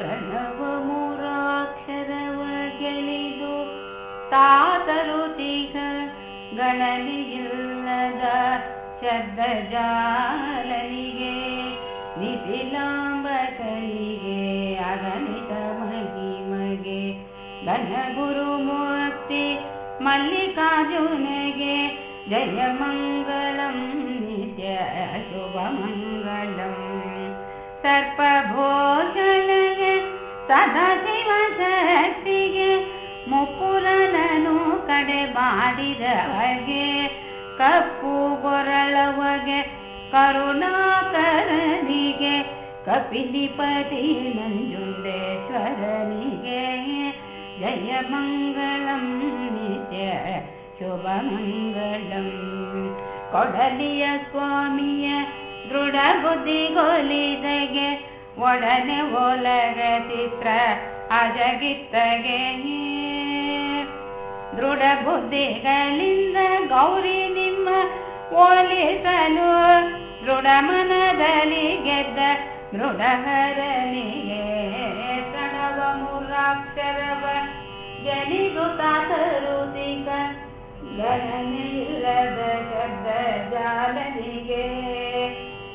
ण मूक्षरवलिगो तातरुतिगलिल्ल शब्द जालि निधिलाकलि अगलित ಮೂರ್ತಿ ಮಲ್ಲಿಕಾರ್ಜುನಗೆ ಜಯ ಮಂಗಳಂ ನಿತ್ಯ ಶುಭ ಮಂಗಳಂ ಸರ್ಪಭೋ ಸದಾಶಿವ ಶಕ್ತಿಗೆ ಮುಪ್ಪುರನನು ಕಡೆ ಮಾಡಿದವಗೆ, ಕಪ್ಪು ಗೊರಳವಗೆ, ಕರುಣಾಕರನಿಗೆ ಕಪಿಲಿಪತಿ ನಂಜುಂಡೇಶ್ವರನಿಗೆ ಜಯ ಮಂಗಳಂ, ನಿತ್ಯ ಶುಭ ಮಂಗಳಂ. ಕೊಡಲಿಯ ಸ್ವಾಮಿಯ ದೃಢ ಬುದ್ಧಿಗೊಲಿದಗೆ ಒಡನೆ ಒಲಗ ಚಿತ್ರ ಅಜಗಿತ್ತಗೆ ದೃಢ ಬುದ್ಧಿಗಳಿಂದ ಗೌರಿ ನಿಮ್ಮ ಓಲಿಸಲು ದೃಢ ಮನದಲ್ಲಿ ಗೆದ್ದ ದೃಢಹರನಿಗೆ ಪ್ರಣವ ಮುರಾಕ್ಷರವ ಜನಿದು ತಾತರುತಿಕ ಗಣನಿಲ್ಲದ ಶಬ್ದ ಜಾಲನಿಗೆ